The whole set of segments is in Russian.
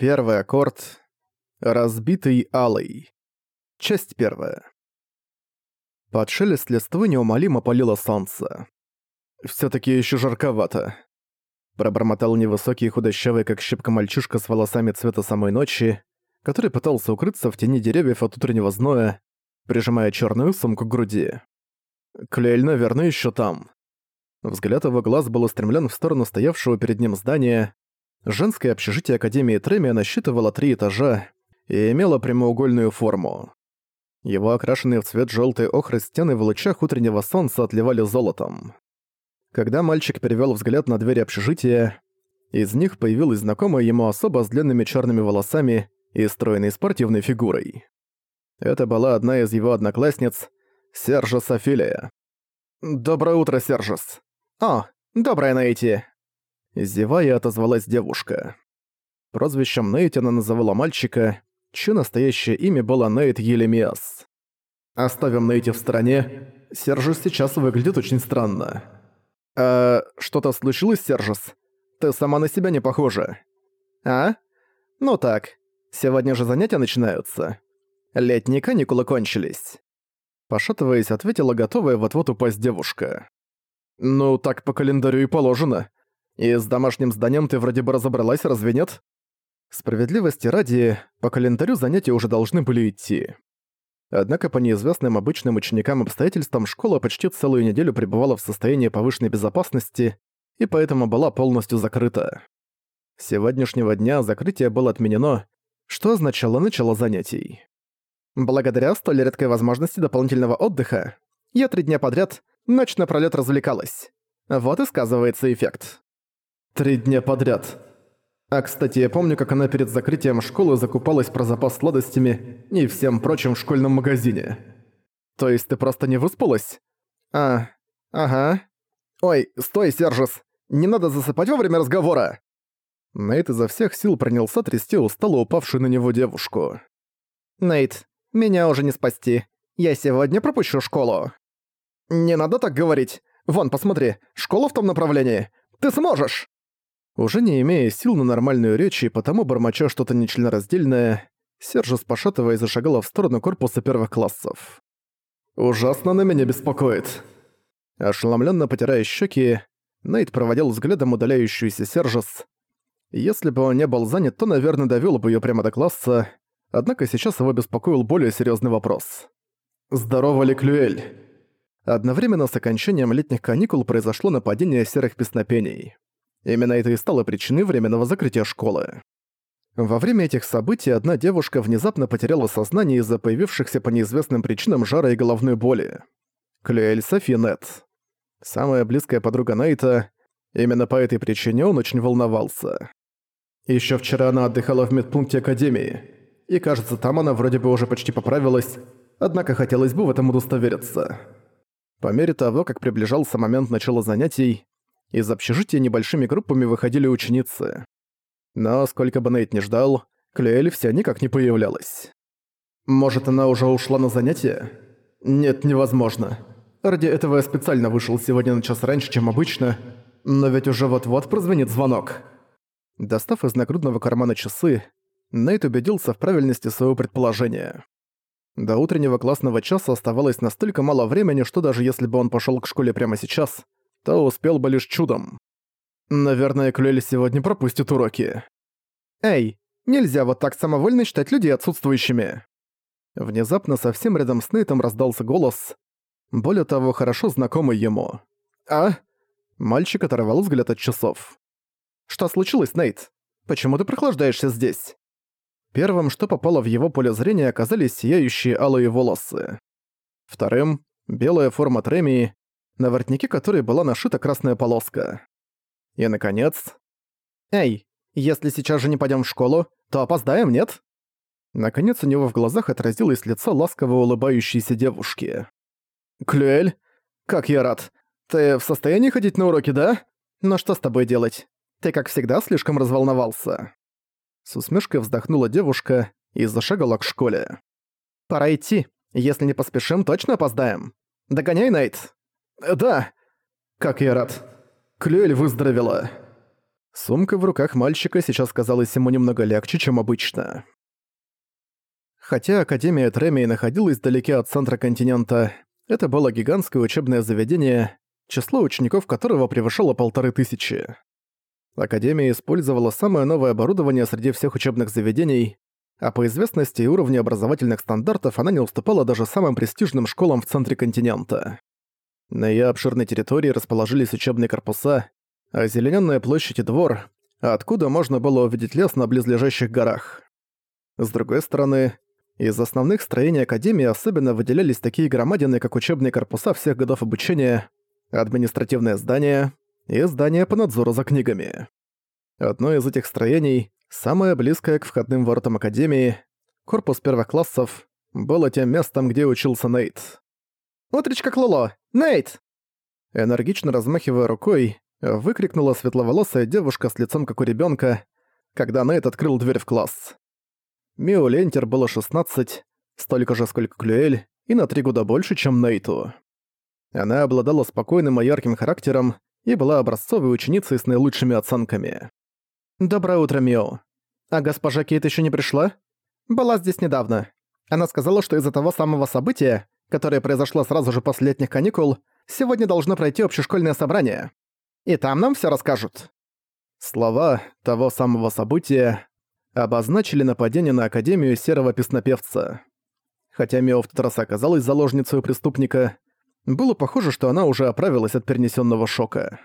Первый аккорд. Разбитый алый. Часть первая. Под шелест листвы неумолимо палило солнце. «Всё-таки ещё жарковато», — пробормотал невысокий и худощавый, как щепка мальчишка с волосами цвета самой ночи, который пытался укрыться в тени деревьев от утреннего зноя, прижимая чёрную сумку к груди. Клель, наверное, ещё там. Взгляд его глаз был устремлен в сторону стоявшего перед ним здания. Женское общежитие Академии Тремия насчитывало три этажа и имело прямоугольную форму. Его окрашенные в цвет желтой охры стены в лучах утреннего солнца отливали золотом. Когда мальчик перевел взгляд на двери общежития, из них появилась знакомая ему особа с длинными черными волосами и стройной спортивной фигурой. Это была одна из его одноклассниц, Сержа Софилия. «Доброе утро, Сержес!» «О, доброе Нейти!» Зевая отозвалась девушка. Прозвищем Нейти она называла мальчика, чье настоящее имя было Нейт Елемиас. «Оставим Нейти в стороне. Сержис сейчас выглядит очень странно». «А что-то случилось, Сержис? Ты сама на себя не похожа». «А? Ну так. Сегодня же занятия начинаются. Летние каникулы кончились». Пошатываясь, ответила готовая вот-вот упасть девушка. «Ну, так по календарю и положено. И с домашним зданием ты вроде бы разобралась, разве нет?» Справедливости ради, по календарю занятия уже должны были идти. Однако по неизвестным обычным ученикам обстоятельствам школа почти целую неделю пребывала в состоянии повышенной безопасности и поэтому была полностью закрыта. С сегодняшнего дня закрытие было отменено, что означало начало занятий. Благодаря столь редкой возможности дополнительного отдыха, я три дня подряд Ночь напролёт развлекалась. Вот и сказывается эффект. Три дня подряд. А кстати, я помню, как она перед закрытием школы закупалась про запас сладостями и всем прочим в школьном магазине. То есть ты просто не выспалась? А, ага. Ой, стой, Сержис, не надо засыпать во время разговора. Нейт изо всех сил принялся трясти устало упавшую на него девушку. «Нейт, меня уже не спасти. Я сегодня пропущу школу». «Не надо так говорить. Вон, посмотри, школа в том направлении. Ты сможешь!» Уже не имея сил на нормальную речь и потому бормоча что-то нечленораздельное, Сержис, пошатывая, зашагала в сторону корпуса первых классов. «Ужасно на меня беспокоит». Ошеломленно потирая щеки, Нейт проводил взглядом удаляющуюся Сержис. Если бы он не был занят, то, наверное, довёл бы её прямо до класса, однако сейчас его беспокоил более серьёзный вопрос. «Здорово ли Клюэль?» Одновременно с окончанием летних каникул произошло нападение серых песнопений. Именно это и стало причиной временного закрытия школы. Во время этих событий одна девушка внезапно потеряла сознание из-за появившихся по неизвестным причинам жара и головной боли. Клюэль Софи Нет. Самая близкая подруга Найта. Именно по этой причине он очень волновался. Еще вчера она отдыхала в медпункте Академии. И кажется, там она вроде бы уже почти поправилась, однако хотелось бы в этом удостовериться. По мере того, как приближался момент начала занятий, из общежития небольшими группами выходили ученицы. Но сколько бы Нейт не ждал, Клюэль вся никак не появлялась. Может, она уже ушла на занятия? Нет, невозможно. Ради этого я специально вышел сегодня на час раньше, чем обычно, но ведь уже вот-вот прозвенит звонок. Достав из нагрудного кармана часы, Нейт убедился в правильности своего предположения. До утреннего классного часа оставалось настолько мало времени, что даже если бы он пошёл к школе прямо сейчас, то успел бы лишь чудом. Наверное, Клюэль сегодня пропустит уроки. «Эй, нельзя вот так самовольно считать людей отсутствующими!» Внезапно совсем рядом с Нейтом раздался голос, более того, хорошо знакомый ему. «А?» Мальчик оторвал взгляд от часов. «Что случилось, Нейт? Почему ты прохлаждаешься здесь?» Первым, что попало в его поле зрения, оказались сияющие алые волосы. Вторым — белая форма Тремии, на воротнике которой была нашита красная полоска. И, наконец... «Эй, если сейчас же не пойдем в школу, то опоздаем, нет?» Наконец у него в глазах отразилось лицо ласково улыбающейся девушки. «Клюэль? Как я рад! Ты в состоянии ходить на уроки, да? Но что с тобой делать? Ты, как всегда, слишком разволновался». С усмешкой вздохнула девушка и зашагала к школе. «Пора идти. Если не поспешим, точно опоздаем. Догоняй, Найт!» «Да!» «Как я рад. Клюэль выздоровела!» Сумка в руках мальчика сейчас казалась ему немного легче, чем обычно. Хотя Академия Тремии находилась вдалеке от центра континента, это было гигантское учебное заведение, число учеников которого превышало полторы тысячи. Академия использовала самое новое оборудование среди всех учебных заведений, а по известности и уровню образовательных стандартов она не уступала даже самым престижным школам в центре континента. На её обширной территории расположились учебные корпуса, озелененная площадь и двор, откуда можно было увидеть лес на близлежащих горах. С другой стороны, из основных строений Академии особенно выделялись такие громадины, как учебные корпуса всех годов обучения, административное здание и здание по надзору за книгами. Одно из этих строений, самое близкое к входным воротам Академии, корпус первых классов, было тем местом, где учился Нейт. «Утречка Клоло! Нейт!» Энергично размахивая рукой, выкрикнула светловолосая девушка с лицом как у ребенка, когда Нейт открыл дверь в класс. Мио Лентер было 16, столько же, сколько Клюэль, и на три года больше, чем Нейту. Она обладала спокойным и ярким характером и была образцовой ученицей с наилучшими оценками. «Доброе утро, Мио. А госпожа Кейт еще не пришла?» «Была здесь недавно. Она сказала, что из-за того самого события, которое произошло сразу же после летних каникул, сегодня должно пройти общешкольное собрание. И там нам все расскажут». Слова того самого события обозначили нападение на Академию Серого Песнопевца. Хотя Мио в тот раз оказалась заложницей у преступника, было похоже, что она уже оправилась от перенесенного шока.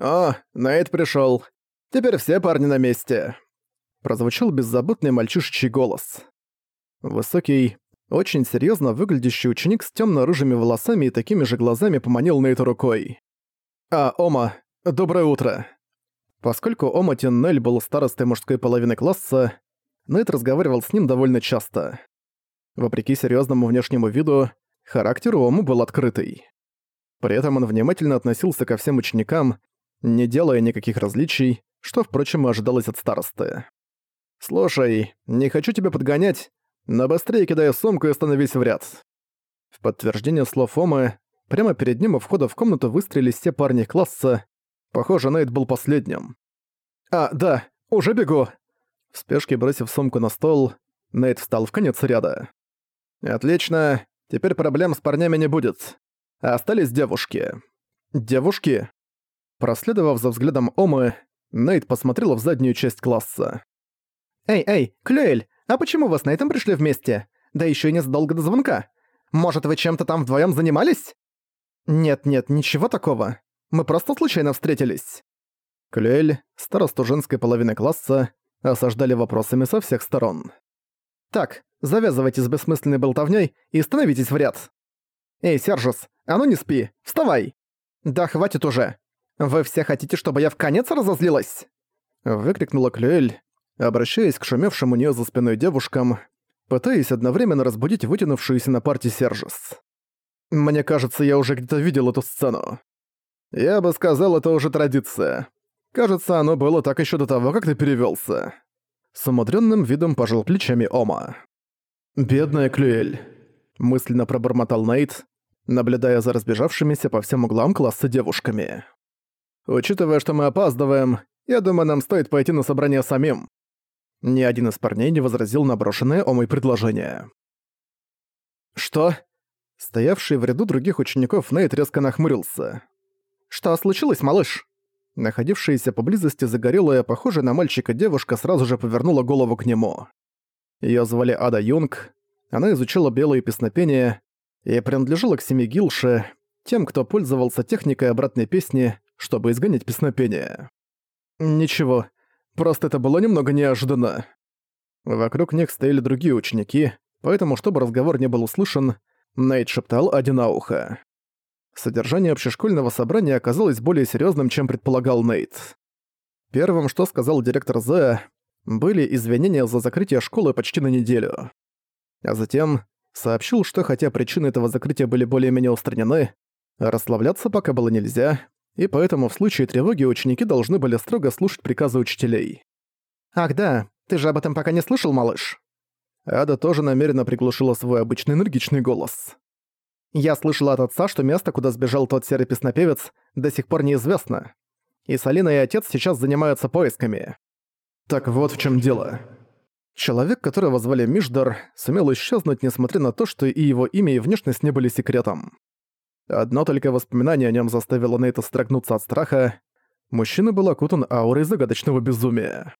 «О, Нейт пришел. Теперь все парни на месте!» Прозвучал беззаботный мальчишечий голос. Высокий, очень серьезно выглядящий ученик с темно-рыжими волосами и такими же глазами поманил Нейту рукой. «А, Ома, доброе утро!» Поскольку Ома Тиннель был старостой мужской половины класса, Нейт разговаривал с ним довольно часто. Вопреки серьезному внешнему виду, характер у Ому был открытый. При этом он внимательно относился ко всем ученикам, не делая никаких различий, что, впрочем, и ожидалось от старосты. «Слушай, не хочу тебя подгонять, но быстрее кидай сумку и становись в ряд». В подтверждение слов Омы, прямо перед ним у входа в комнату выстрелили все парни класса, Похоже, Нейт был последним. «А, да, уже бегу!» В спешке бросив сумку на стол, Нейт встал в конец ряда. «Отлично, теперь проблем с парнями не будет. Остались девушки». «Девушки?» Проследовав за взглядом Омы, Нейт посмотрел в заднюю часть класса. «Эй, эй, Клюэль, а почему вы с Нейтом пришли вместе? Да еще и незадолго до звонка. Может, вы чем-то там вдвоем занимались?» «Нет-нет, ничего такого. Мы просто случайно встретились». Клюэль, старосту женской половины класса, осаждали вопросами со всех сторон. «Так, завязывайте с бессмысленной болтовней и становитесь в ряд». «Эй, Сержус, а ну не спи, вставай!» «Да хватит уже! Вы все хотите, чтобы я в конец разозлилась?» Выкрикнула Клюэль, обращаясь к шумевшим у неё за спиной девушкам, пытаясь одновременно разбудить вытянувшуюся на парте Сержус. «Мне кажется, я уже где-то видел эту сцену. Я бы сказал, это уже традиция. Кажется, оно было так еще до того, как ты перевелся. С умудренным видом пожал плечами Ома. «Бедная Клюэль», — мысленно пробормотал Нейт, наблюдая за разбежавшимися по всем углам класса девушками. «Учитывая, что мы опаздываем, я думаю, нам стоит пойти на собрание самим». Ни один из парней не возразил на брошенное Омой предложение. «Что?» Стоявший в ряду других учеников Нейт резко нахмурился. «Что случилось, малыш?» Находившаяся поблизости загорелая, похожая на мальчика девушка сразу же повернула голову к нему. Её звали Ада Юнг, она изучила белые песнопения и принадлежала к семье Гилши, тем, кто пользовался техникой обратной песни, чтобы изгонять песнопения. Ничего, просто это было немного неожиданно. Вокруг них стояли другие ученики, поэтому, чтобы разговор не был услышан, Нейт шептал на ухо. Содержание общешкольного собрания оказалось более серьезным, чем предполагал Нейт. Первым, что сказал директор Зе, были извинения за закрытие школы почти на неделю. А затем сообщил, что хотя причины этого закрытия были более-менее устранены, расслабляться пока было нельзя, и поэтому в случае тревоги ученики должны были строго слушать приказы учителей. «Ах да, ты же об этом пока не слышал, малыш?» Ада тоже намеренно приглушила свой обычный энергичный голос. Я слышала от отца, что место, куда сбежал тот серый песнопевец, до сих пор неизвестно. и Салина и отец сейчас занимаются поисками. Так вот в чем дело. Человек, которого звали Миждар, сумел исчезнуть, несмотря на то, что и его имя и внешность не были секретом. Одно только воспоминание о нем заставило Нейта строгнуться от страха. Мужчина был окутан аурой загадочного безумия.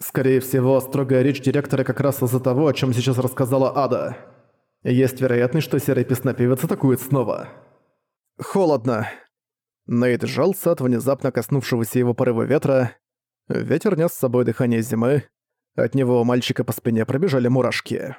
Скорее всего, строгая речь директора как раз из-за того, о чем сейчас рассказала Ада. Есть вероятность, что серый песнопевец атакует снова. Холодно. Нейт сжался от внезапно коснувшегося его порыва ветра. Ветер нес с собой дыхание зимы. От него у мальчика по спине пробежали мурашки.